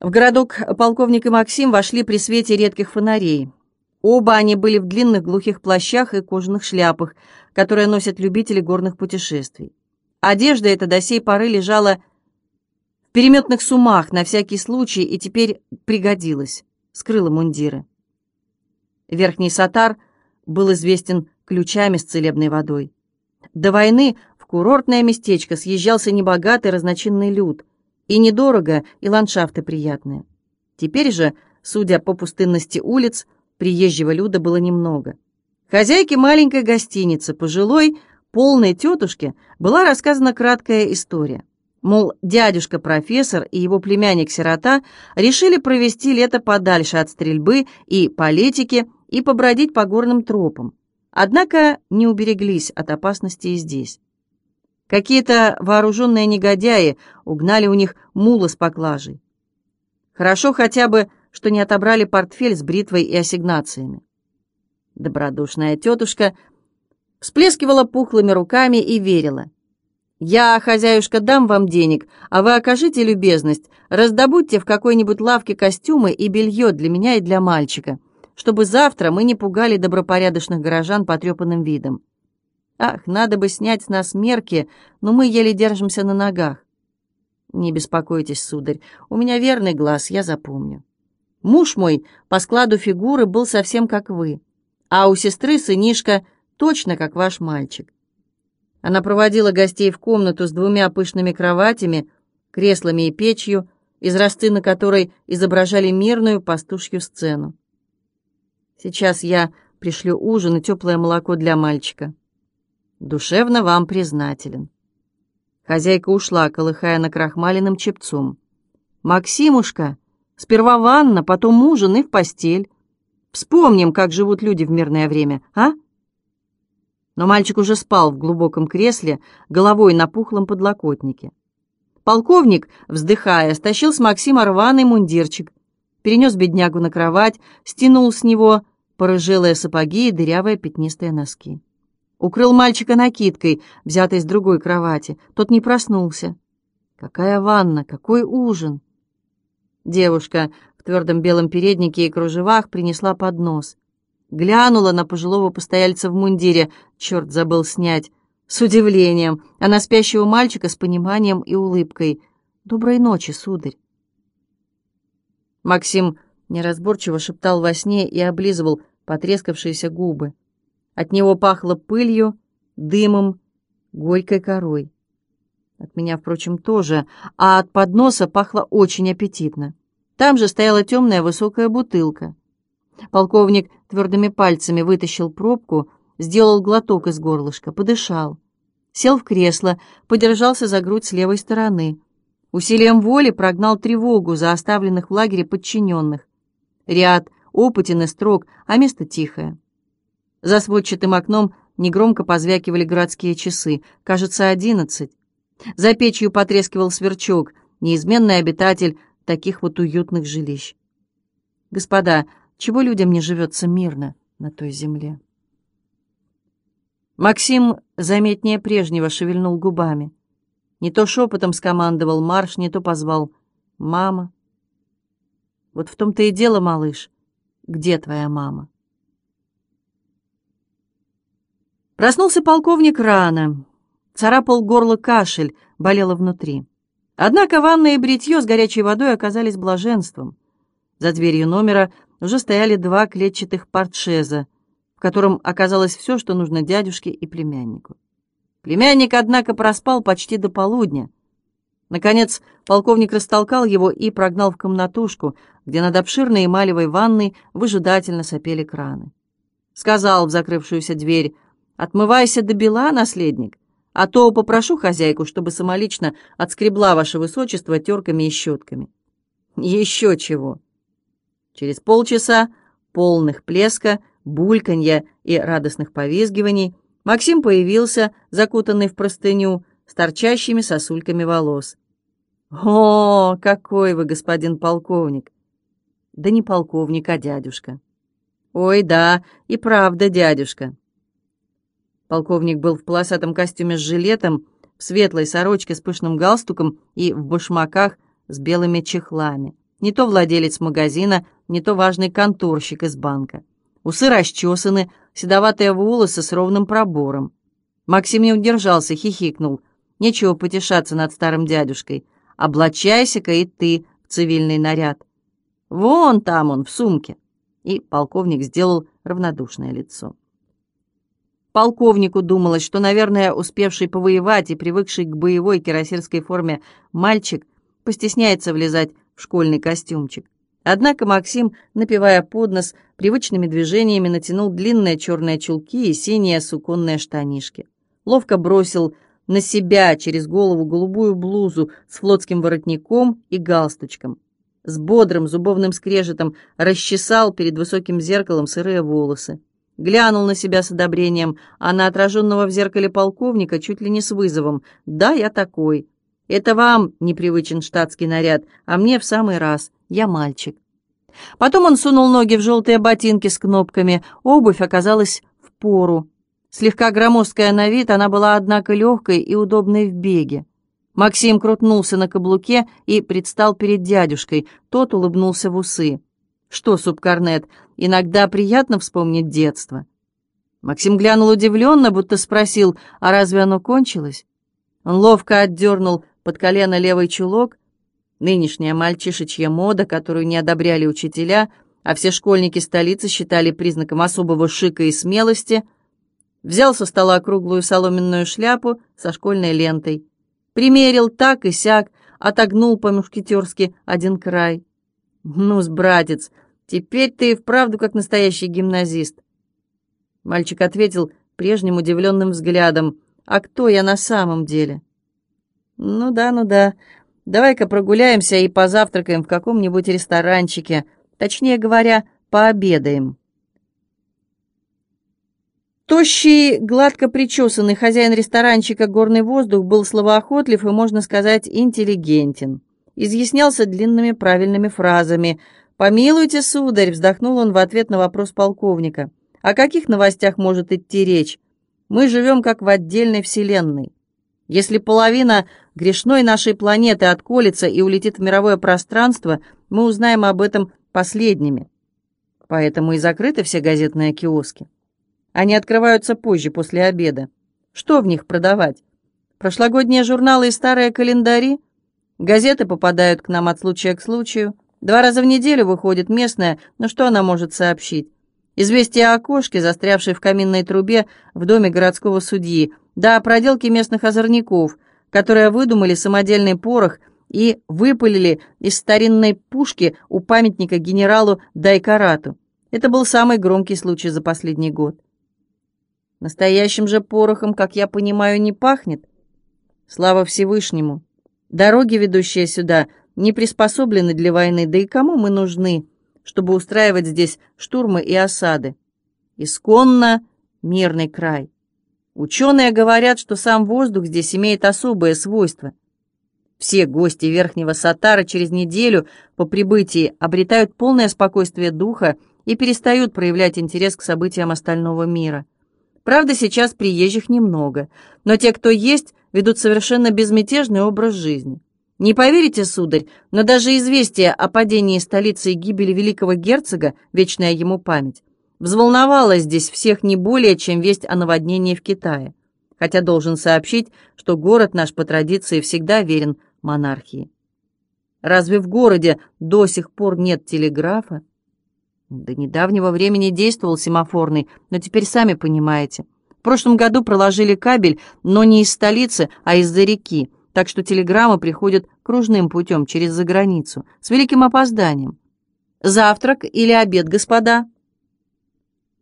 В городок полковник и Максим вошли при свете редких фонарей. Оба они были в длинных глухих плащах и кожаных шляпах, которые носят любители горных путешествий. Одежда эта до сей поры лежала в переметных сумах на всякий случай и теперь пригодилась, скрыла мундиры. Верхний сатар был известен ключами с целебной водой. До войны в курортное местечко съезжался небогатый разночинный люд, и недорого, и ландшафты приятные. Теперь же, судя по пустынности улиц, приезжего люда было немного. Хозяйке маленькой гостиницы, пожилой, полной тетушке, была рассказана краткая история. Мол, дядюшка-профессор и его племянник-сирота решили провести лето подальше от стрельбы и политики и побродить по горным тропам. Однако не убереглись от опасности и здесь. Какие-то вооруженные негодяи угнали у них мула с поклажей. Хорошо хотя бы, что не отобрали портфель с бритвой и ассигнациями. Добродушная тетушка всплескивала пухлыми руками и верила. «Я, хозяюшка, дам вам денег, а вы окажите любезность, раздобудьте в какой-нибудь лавке костюмы и белье для меня и для мальчика, чтобы завтра мы не пугали добропорядочных горожан потрепанным видом. Ах, надо бы снять с нас мерки, но мы еле держимся на ногах. Не беспокойтесь, сударь, у меня верный глаз, я запомню. Муж мой по складу фигуры был совсем как вы, а у сестры сынишка точно как ваш мальчик. Она проводила гостей в комнату с двумя пышными кроватями, креслами и печью, из расты на которой изображали мирную пастушью сцену. Сейчас я пришлю ужин и теплое молоко для мальчика. Душевно вам признателен. Хозяйка ушла, колыхая накрахмаленным чепцом. «Максимушка, сперва ванна, потом ужин и в постель. Вспомним, как живут люди в мирное время, а?» Но мальчик уже спал в глубоком кресле, головой на пухлом подлокотнике. Полковник, вздыхая, стащил с Максима рваный мундирчик, перенес беднягу на кровать, стянул с него порыжелые сапоги и дырявые пятнистые носки. Укрыл мальчика накидкой, взятой с другой кровати. Тот не проснулся. Какая ванна, какой ужин! Девушка в твердом белом переднике и кружевах принесла поднос. Глянула на пожилого постояльца в мундире, черт забыл снять, с удивлением, а на спящего мальчика с пониманием и улыбкой. «Доброй ночи, сударь!» Максим неразборчиво шептал во сне и облизывал потрескавшиеся губы. От него пахло пылью, дымом, горькой корой. От меня, впрочем, тоже, а от подноса пахло очень аппетитно. Там же стояла темная высокая бутылка. Полковник твердыми пальцами вытащил пробку, сделал глоток из горлышка, подышал. Сел в кресло, подержался за грудь с левой стороны. Усилием воли прогнал тревогу за оставленных в лагере подчиненных. Ряд опытен и строг, а место тихое. За сводчатым окном негромко позвякивали городские часы. Кажется, одиннадцать. За печью потрескивал сверчок, неизменный обитатель таких вот уютных жилищ. Господа, чего людям не живется мирно на той земле? Максим заметнее прежнего шевельнул губами. Не то шепотом скомандовал марш, не то позвал «Мама». Вот в том-то и дело, малыш. Где твоя мама? Проснулся полковник рано. Царапал горло кашель, болело внутри. Однако ванна и бритье с горячей водой оказались блаженством. За дверью номера уже стояли два клетчатых портшеза, в котором оказалось все, что нужно дядюшке и племяннику. Племянник, однако, проспал почти до полудня. Наконец, полковник растолкал его и прогнал в комнатушку, где над обширной эмалевой ванной выжидательно сопели краны. Сказал в закрывшуюся дверь — Отмывайся до бела, наследник, а то попрошу хозяйку, чтобы самолично отскребла ваше высочество терками и щетками. Еще чего. Через полчаса полных плеска, бульканья и радостных повизгиваний Максим появился, закутанный в простыню, с торчащими сосульками волос. «О, какой вы, господин полковник!» «Да не полковник, а дядюшка». «Ой, да, и правда дядюшка». Полковник был в полосатом костюме с жилетом, в светлой сорочке с пышным галстуком и в башмаках с белыми чехлами. Не то владелец магазина, не то важный конторщик из банка. Усы расчесаны, седоватые волосы с ровным пробором. Максим не удержался, хихикнул. Нечего потешаться над старым дядюшкой. Облачайся-ка и ты в цивильный наряд. Вон там он, в сумке. И полковник сделал равнодушное лицо. Полковнику думалось, что, наверное, успевший повоевать и привыкший к боевой кирасирской форме мальчик постесняется влезать в школьный костюмчик. Однако Максим, напивая под нос, привычными движениями натянул длинные черные чулки и синие суконные штанишки. Ловко бросил на себя через голову голубую блузу с флотским воротником и галстучком. С бодрым зубовным скрежетом расчесал перед высоким зеркалом сырые волосы. Глянул на себя с одобрением, а на отраженного в зеркале полковника чуть ли не с вызовом. «Да, я такой. Это вам непривычен штатский наряд, а мне в самый раз. Я мальчик». Потом он сунул ноги в желтые ботинки с кнопками. Обувь оказалась в пору. Слегка громоздкая на вид, она была, однако, легкой и удобной в беге. Максим крутнулся на каблуке и предстал перед дядюшкой. Тот улыбнулся в усы. «Что, субкорнет, иногда приятно вспомнить детство?» Максим глянул удивленно, будто спросил, а разве оно кончилось? Он ловко отдернул под колено левый чулок. Нынешняя мальчишечья мода, которую не одобряли учителя, а все школьники столицы считали признаком особого шика и смелости — взял со стола круглую соломенную шляпу со школьной лентой, примерил так и сяк, отогнул по-мушкетерски один край. «Ну-с, братец, теперь ты и вправду как настоящий гимназист». Мальчик ответил прежним удивленным взглядом. «А кто я на самом деле?» «Ну да, ну да. Давай-ка прогуляемся и позавтракаем в каком-нибудь ресторанчике. Точнее говоря, пообедаем». Тощий, гладко причесанный хозяин ресторанчика «Горный воздух» был словоохотлив и, можно сказать, интеллигентен. Изъяснялся длинными правильными фразами. «Помилуйте, сударь», — вздохнул он в ответ на вопрос полковника. «О каких новостях может идти речь? Мы живем как в отдельной вселенной. Если половина грешной нашей планеты отколется и улетит в мировое пространство, мы узнаем об этом последними. Поэтому и закрыты все газетные киоски». Они открываются позже, после обеда. Что в них продавать? Прошлогодние журналы и старые календари? Газеты попадают к нам от случая к случаю. Два раза в неделю выходит местная, но что она может сообщить? Известие о кошке, застрявшей в каминной трубе в доме городского судьи, да о проделке местных озорников, которые выдумали самодельный порох и выпалили из старинной пушки у памятника генералу Дайкарату. Это был самый громкий случай за последний год. Настоящим же порохом, как я понимаю, не пахнет. Слава Всевышнему. Дороги, ведущие сюда, не приспособлены для войны, да и кому мы нужны, чтобы устраивать здесь штурмы и осады? Исконно мирный край. Ученые говорят, что сам воздух здесь имеет особое свойство. Все гости Верхнего Сатара через неделю по прибытии обретают полное спокойствие духа и перестают проявлять интерес к событиям остального мира. Правда, сейчас приезжих немного, но те, кто есть, ведут совершенно безмятежный образ жизни. Не поверите, сударь, но даже известие о падении столицы и гибели великого герцога, вечная ему память, взволновало здесь всех не более, чем весть о наводнении в Китае. Хотя должен сообщить, что город наш по традиции всегда верен монархии. Разве в городе до сих пор нет телеграфа? До недавнего времени действовал семафорный, но теперь сами понимаете. В прошлом году проложили кабель, но не из столицы, а из-за реки, так что телеграммы приходят кружным путем через заграницу, с великим опозданием. Завтрак или обед, господа?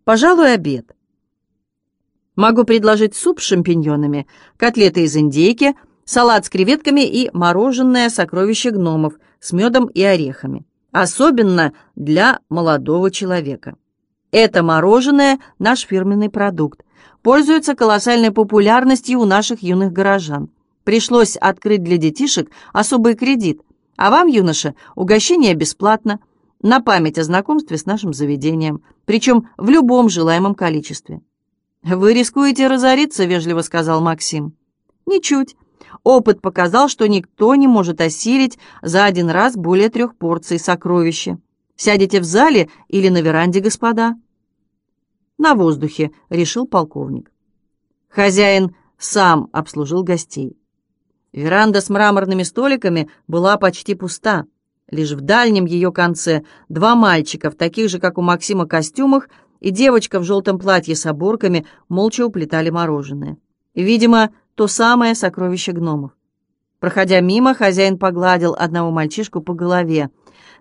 Пожалуй, обед. Могу предложить суп с шампиньонами, котлеты из индейки, салат с креветками и мороженое сокровище гномов с медом и орехами особенно для молодого человека. Это мороженое – наш фирменный продукт. Пользуется колоссальной популярностью у наших юных горожан. Пришлось открыть для детишек особый кредит, а вам, юноша, угощение бесплатно, на память о знакомстве с нашим заведением, причем в любом желаемом количестве. «Вы рискуете разориться», — вежливо сказал Максим. «Ничуть. Опыт показал, что никто не может осилить за один раз более трех порций сокровища. Сядете в зале или на веранде, господа?» «На воздухе», — решил полковник. Хозяин сам обслужил гостей. Веранда с мраморными столиками была почти пуста. Лишь в дальнем ее конце два мальчика в таких же, как у Максима, костюмах и девочка в желтом платье с оборками молча уплетали мороженое. Видимо, то самое сокровище гномов. Проходя мимо, хозяин погладил одного мальчишку по голове.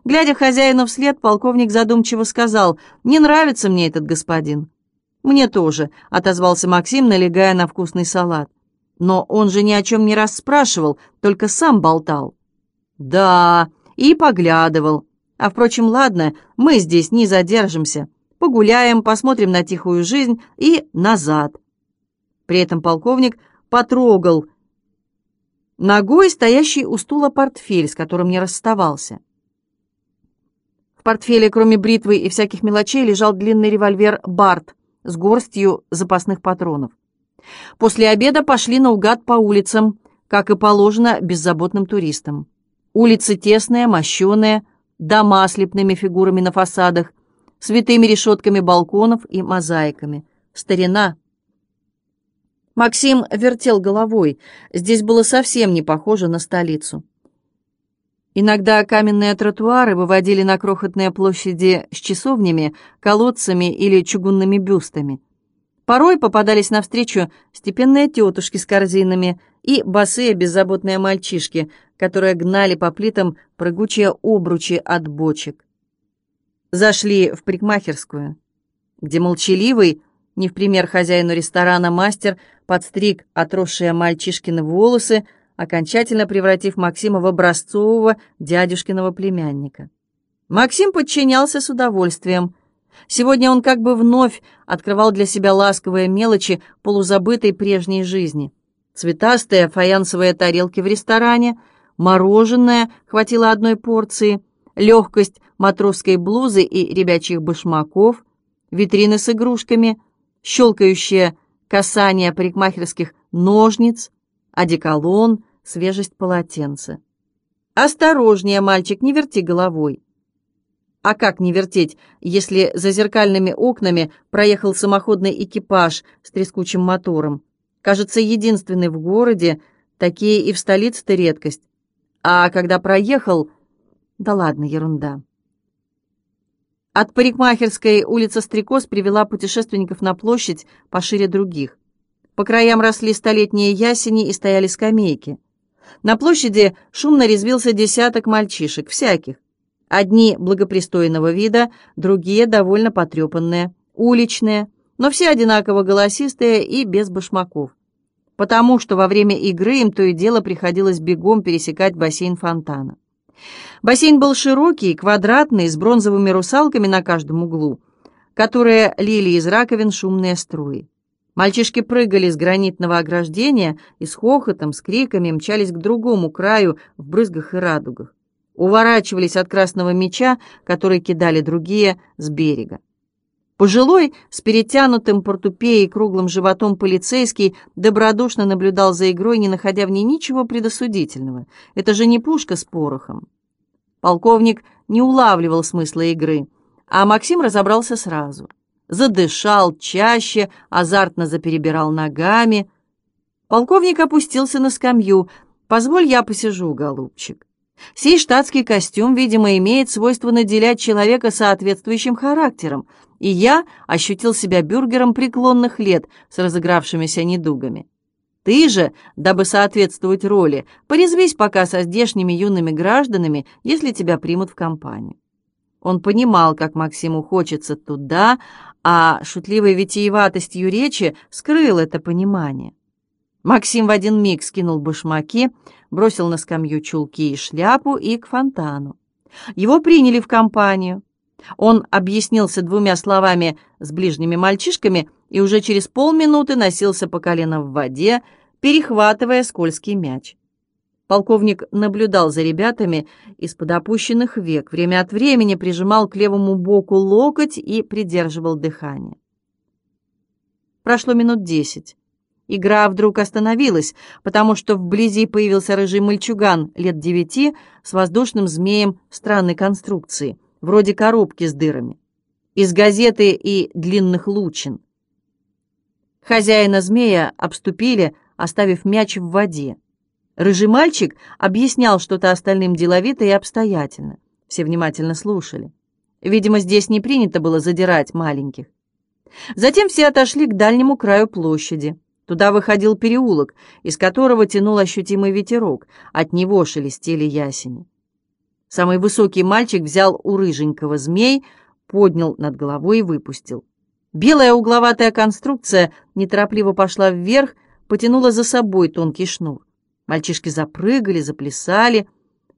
Глядя хозяину вслед, полковник задумчиво сказал, «Не нравится мне этот господин». «Мне тоже», — отозвался Максим, налегая на вкусный салат. «Но он же ни о чем не расспрашивал, только сам болтал». «Да, и поглядывал. А, впрочем, ладно, мы здесь не задержимся. Погуляем, посмотрим на тихую жизнь и назад». При этом полковник потрогал ногой стоящий у стула портфель, с которым не расставался. В портфеле, кроме бритвы и всяких мелочей, лежал длинный револьвер «Барт» с горстью запасных патронов. После обеда пошли наугад по улицам, как и положено беззаботным туристам. Улицы тесные, мощеные, дома с лепными фигурами на фасадах, с витыми решетками балконов и мозаиками. Старина — Максим вертел головой. Здесь было совсем не похоже на столицу. Иногда каменные тротуары выводили на крохотные площади с часовнями, колодцами или чугунными бюстами. Порой попадались навстречу степенные тетушки с корзинами и босые беззаботные мальчишки, которые гнали по плитам прыгучие обручи от бочек. Зашли в парикмахерскую, где молчаливый, не в пример хозяину ресторана мастер подстриг отросшие мальчишкины волосы, окончательно превратив Максима в образцового дядюшкиного племянника. Максим подчинялся с удовольствием. Сегодня он как бы вновь открывал для себя ласковые мелочи полузабытой прежней жизни. Цветастые фаянсовые тарелки в ресторане, мороженое хватило одной порции, легкость матросской блузы и ребячьих башмаков, витрины с игрушками, щелкающее касание парикмахерских ножниц, одеколон, свежесть полотенца. «Осторожнее, мальчик, не верти головой». А как не вертеть, если за зеркальными окнами проехал самоходный экипаж с трескучим мотором? Кажется, единственный в городе, такие и в столице-то редкость. А когда проехал... Да ладно, ерунда. От парикмахерской улица Стрекоз привела путешественников на площадь пошире других. По краям росли столетние ясени и стояли скамейки. На площади шумно резвился десяток мальчишек, всяких. Одни благопристойного вида, другие довольно потрепанные, уличные, но все одинаково голосистые и без башмаков. Потому что во время игры им то и дело приходилось бегом пересекать бассейн фонтана. Бассейн был широкий, квадратный, с бронзовыми русалками на каждом углу, которые лили из раковин шумные струи. Мальчишки прыгали с гранитного ограждения и с хохотом, с криками мчались к другому краю в брызгах и радугах. Уворачивались от красного меча, который кидали другие с берега. Пожилой, с перетянутым портупеей круглым животом полицейский, добродушно наблюдал за игрой, не находя в ней ничего предосудительного. Это же не пушка с порохом. Полковник не улавливал смысла игры, а Максим разобрался сразу. Задышал чаще, азартно заперебирал ногами. Полковник опустился на скамью. «Позволь, я посижу, голубчик». Сей штатский костюм, видимо, имеет свойство наделять человека соответствующим характером, и я ощутил себя бюргером преклонных лет с разыгравшимися недугами. Ты же, дабы соответствовать роли, порезвись пока со здешними юными гражданами, если тебя примут в компанию. Он понимал, как Максиму хочется туда, а шутливой витиеватостью речи скрыл это понимание. Максим в один миг скинул башмаки, бросил на скамью чулки и шляпу и к фонтану. Его приняли в компанию. Он объяснился двумя словами с ближними мальчишками и уже через полминуты носился по колено в воде, перехватывая скользкий мяч. Полковник наблюдал за ребятами из-под опущенных век, время от времени прижимал к левому боку локоть и придерживал дыхание. Прошло минут десять. Игра вдруг остановилась, потому что вблизи появился рыжий мальчуган лет девяти с воздушным змеем странной конструкции, вроде коробки с дырами, из газеты и длинных лучин. Хозяина змея обступили, оставив мяч в воде. Рыжий мальчик объяснял что-то остальным деловито и обстоятельно. Все внимательно слушали. Видимо, здесь не принято было задирать маленьких. Затем все отошли к дальнему краю площади. Туда выходил переулок, из которого тянул ощутимый ветерок, от него шелестели ясени. Самый высокий мальчик взял у рыженького змей, поднял над головой и выпустил. Белая угловатая конструкция неторопливо пошла вверх, потянула за собой тонкий шнур. Мальчишки запрыгали, заплясали.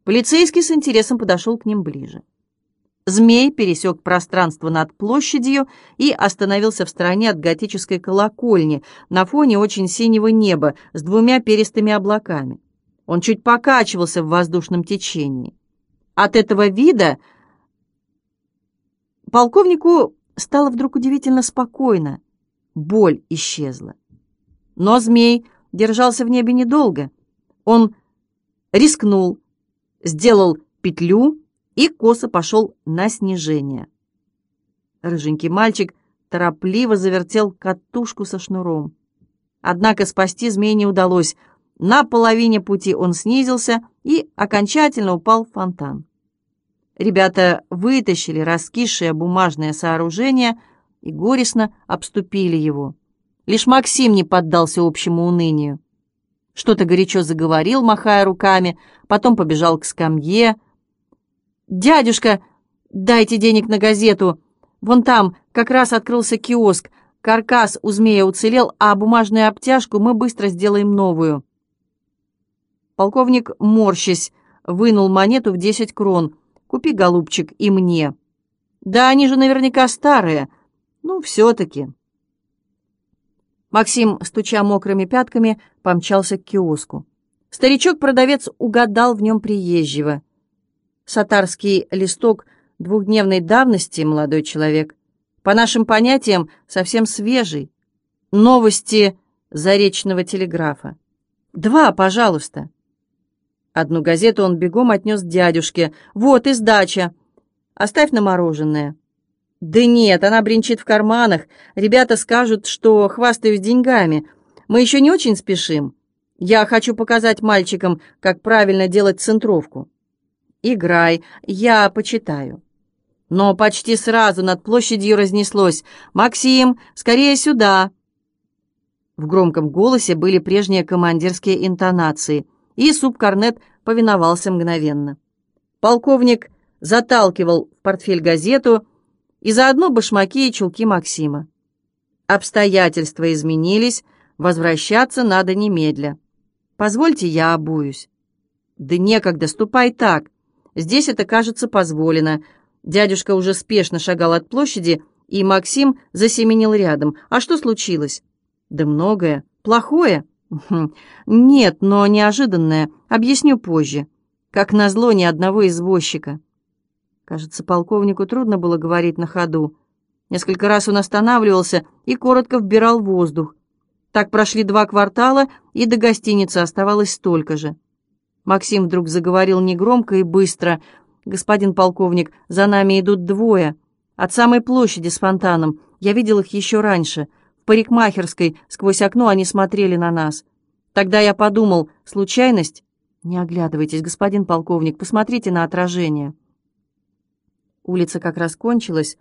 Полицейский с интересом подошел к ним ближе. Змей пересек пространство над площадью и остановился в стороне от готической колокольни на фоне очень синего неба с двумя перистыми облаками. Он чуть покачивался в воздушном течении. От этого вида полковнику стало вдруг удивительно спокойно. Боль исчезла. Но змей держался в небе недолго. Он рискнул, сделал петлю и косо пошел на снижение. Рыженький мальчик торопливо завертел катушку со шнуром. Однако спасти змей не удалось. На половине пути он снизился и окончательно упал в фонтан. Ребята вытащили раскисшее бумажное сооружение и горестно обступили его. Лишь Максим не поддался общему унынию. Что-то горячо заговорил, махая руками, потом побежал к скамье, «Дядюшка, дайте денег на газету. Вон там как раз открылся киоск. Каркас у змея уцелел, а бумажную обтяжку мы быстро сделаем новую». Полковник, морщась, вынул монету в десять крон. «Купи, голубчик, и мне». «Да они же наверняка старые. Ну, все-таки». Максим, стуча мокрыми пятками, помчался к киоску. Старичок-продавец угадал в нем приезжего. Сатарский листок двухдневной давности, молодой человек. По нашим понятиям, совсем свежий. Новости заречного телеграфа. Два, пожалуйста. Одну газету он бегом отнес дядюшке. Вот и сдача. Оставь на мороженое. Да нет, она бренчит в карманах. Ребята скажут, что хвастаюсь деньгами. Мы еще не очень спешим. Я хочу показать мальчикам, как правильно делать центровку. «Играй, я почитаю». Но почти сразу над площадью разнеслось «Максим, скорее сюда!» В громком голосе были прежние командирские интонации, и субкорнет повиновался мгновенно. Полковник заталкивал в портфель газету и заодно башмаки и чулки Максима. Обстоятельства изменились, возвращаться надо немедля. Позвольте, я обуюсь. Да некогда, ступай так. Здесь это, кажется, позволено. Дядюшка уже спешно шагал от площади, и Максим засеменил рядом. А что случилось? Да многое. Плохое? Нет, но неожиданное. Объясню позже. Как назло ни одного извозчика. Кажется, полковнику трудно было говорить на ходу. Несколько раз он останавливался и коротко вбирал воздух. Так прошли два квартала, и до гостиницы оставалось столько же. Максим вдруг заговорил негромко и быстро. «Господин полковник, за нами идут двое. От самой площади с фонтаном. Я видел их еще раньше. Парикмахерской сквозь окно они смотрели на нас. Тогда я подумал, случайность? Не оглядывайтесь, господин полковник, посмотрите на отражение». Улица как раз кончилась,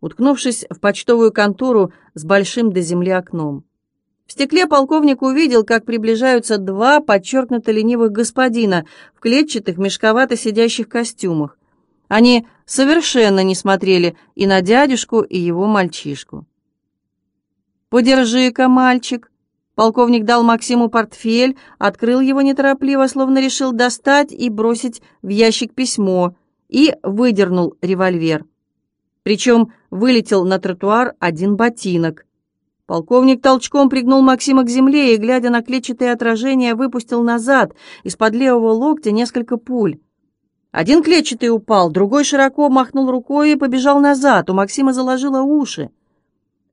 уткнувшись в почтовую контору с большим до земли окном. В стекле полковник увидел, как приближаются два подчеркнуто ленивых господина в клетчатых, мешковато сидящих костюмах. Они совершенно не смотрели и на дядюшку, и его мальчишку. «Подержи-ка, мальчик!» Полковник дал Максиму портфель, открыл его неторопливо, словно решил достать и бросить в ящик письмо, и выдернул револьвер. Причем вылетел на тротуар один ботинок. Полковник толчком пригнул Максима к земле и, глядя на клетчатые отражения, выпустил назад из-под левого локтя несколько пуль. Один клетчатый упал, другой широко махнул рукой и побежал назад. У Максима заложило уши.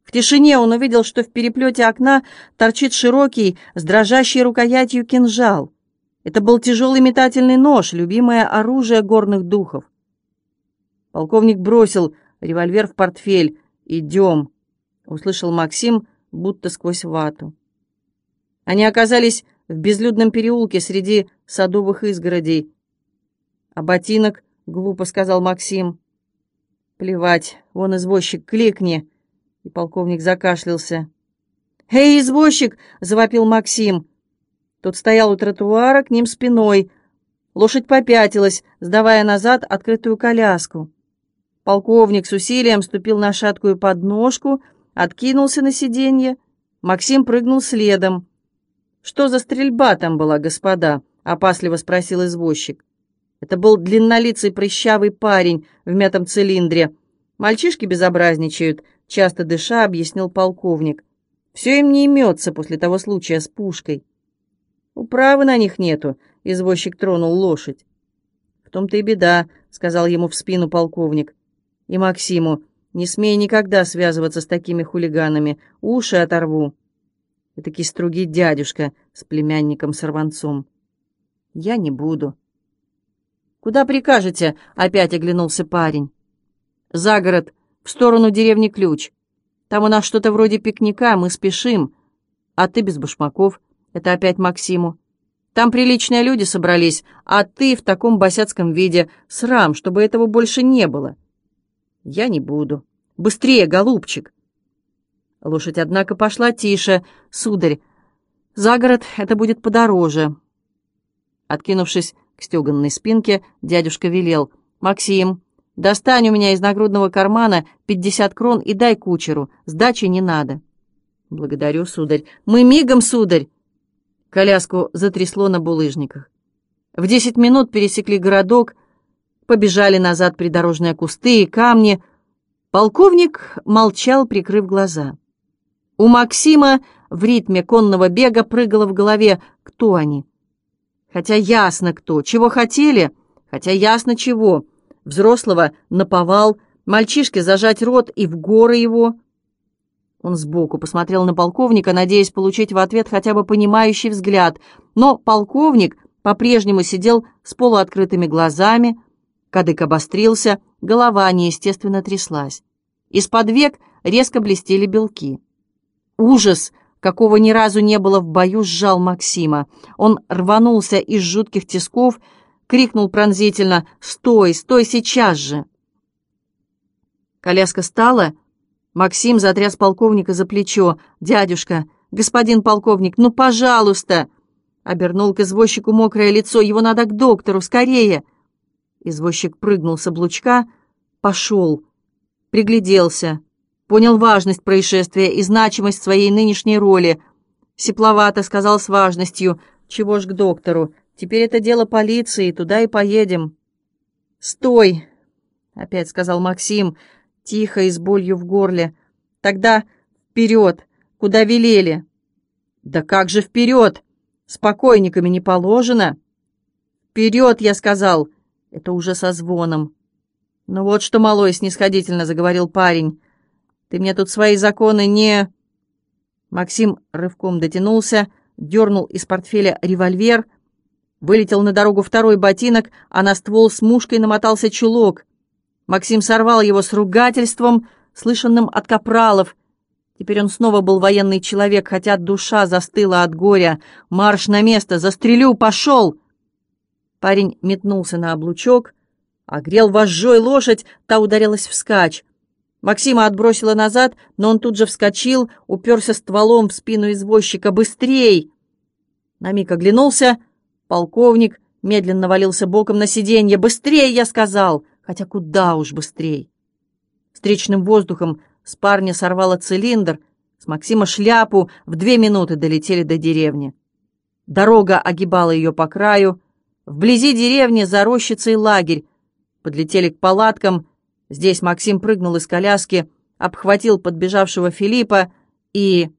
В тишине он увидел, что в переплете окна торчит широкий, с дрожащей рукоятью кинжал. Это был тяжелый метательный нож, любимое оружие горных духов. Полковник бросил револьвер в портфель. «Идем», — услышал Максим, будто сквозь вату. Они оказались в безлюдном переулке среди садовых изгородей. «А ботинок?» — глупо сказал Максим. «Плевать, вон извозчик, кликни!» И полковник закашлялся. «Эй, извозчик!» — завопил Максим. Тот стоял у тротуара, к ним спиной. Лошадь попятилась, сдавая назад открытую коляску. Полковник с усилием ступил на шаткую подножку, откинулся на сиденье. Максим прыгнул следом. «Что за стрельба там была, господа?» — опасливо спросил извозчик. Это был длиннолицый прыщавый парень в мятом цилиндре. «Мальчишки безобразничают», — часто дыша объяснил полковник. «Все им не имется после того случая с пушкой». «Управы на них нету», — извозчик тронул лошадь. «В том-то и беда», — сказал ему в спину полковник. И Максиму, не смей никогда связываться с такими хулиганами, уши оторву. Этакий стругий дядюшка с племянником-сорванцом. Я не буду. «Куда прикажете?» — опять оглянулся парень. «За город, в сторону деревни Ключ. Там у нас что-то вроде пикника, мы спешим. А ты без башмаков. Это опять Максиму. Там приличные люди собрались, а ты в таком босяцком виде. Срам, чтобы этого больше не было». «Я не буду. Быстрее, голубчик!» Лошадь, однако, пошла тише. «Сударь, за город это будет подороже». Откинувшись к стеганной спинке, дядюшка велел. «Максим, достань у меня из нагрудного кармана пятьдесят крон и дай кучеру. Сдачи не надо». «Благодарю, сударь. Мы мигом, сударь!» Коляску затрясло на булыжниках. В десять минут пересекли городок, побежали назад придорожные кусты и камни. Полковник молчал, прикрыв глаза. У Максима в ритме конного бега прыгало в голове «Кто они?» Хотя ясно кто, чего хотели, хотя ясно чего. Взрослого наповал, мальчишке зажать рот и в горы его. Он сбоку посмотрел на полковника, надеясь получить в ответ хотя бы понимающий взгляд, но полковник по-прежнему сидел с полуоткрытыми глазами, Кадык обострился, голова неестественно тряслась. Из-под век резко блестели белки. Ужас, какого ни разу не было в бою, сжал Максима. Он рванулся из жутких тисков, крикнул пронзительно «Стой, стой сейчас же!» Коляска стала. Максим затряс полковника за плечо. «Дядюшка, господин полковник, ну, пожалуйста!» Обернул к извозчику мокрое лицо. «Его надо к доктору, скорее!» Извозчик прыгнул с облучка, пошел, пригляделся, понял важность происшествия и значимость своей нынешней роли. Сепловато сказал с важностью, чего ж к доктору, теперь это дело полиции, туда и поедем. «Стой!» — опять сказал Максим, тихо и с болью в горле. «Тогда вперед, куда велели!» «Да как же вперед? С покойниками не положено!» «Вперед!» — я сказал. Это уже со звоном. «Ну вот что, малой, снисходительно заговорил парень. Ты мне тут свои законы не...» Максим рывком дотянулся, дернул из портфеля револьвер, вылетел на дорогу второй ботинок, а на ствол с мушкой намотался чулок. Максим сорвал его с ругательством, слышанным от капралов. Теперь он снова был военный человек, хотя душа застыла от горя. «Марш на место! Застрелю! Пошел!» Парень метнулся на облучок, огрел вожжой лошадь, та ударилась вскачь. Максима отбросила назад, но он тут же вскочил, уперся стволом в спину извозчика. «Быстрей!» На миг оглянулся. Полковник медленно валился боком на сиденье. «Быстрей!» — я сказал. Хотя куда уж быстрей. Встречным воздухом с парня сорвало цилиндр, с Максима шляпу, в две минуты долетели до деревни. Дорога огибала ее по краю, Вблизи деревни за рощицей лагерь. Подлетели к палаткам. Здесь Максим прыгнул из коляски, обхватил подбежавшего Филиппа и,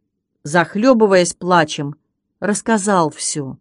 захлебываясь плачем, рассказал все.